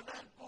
عذابا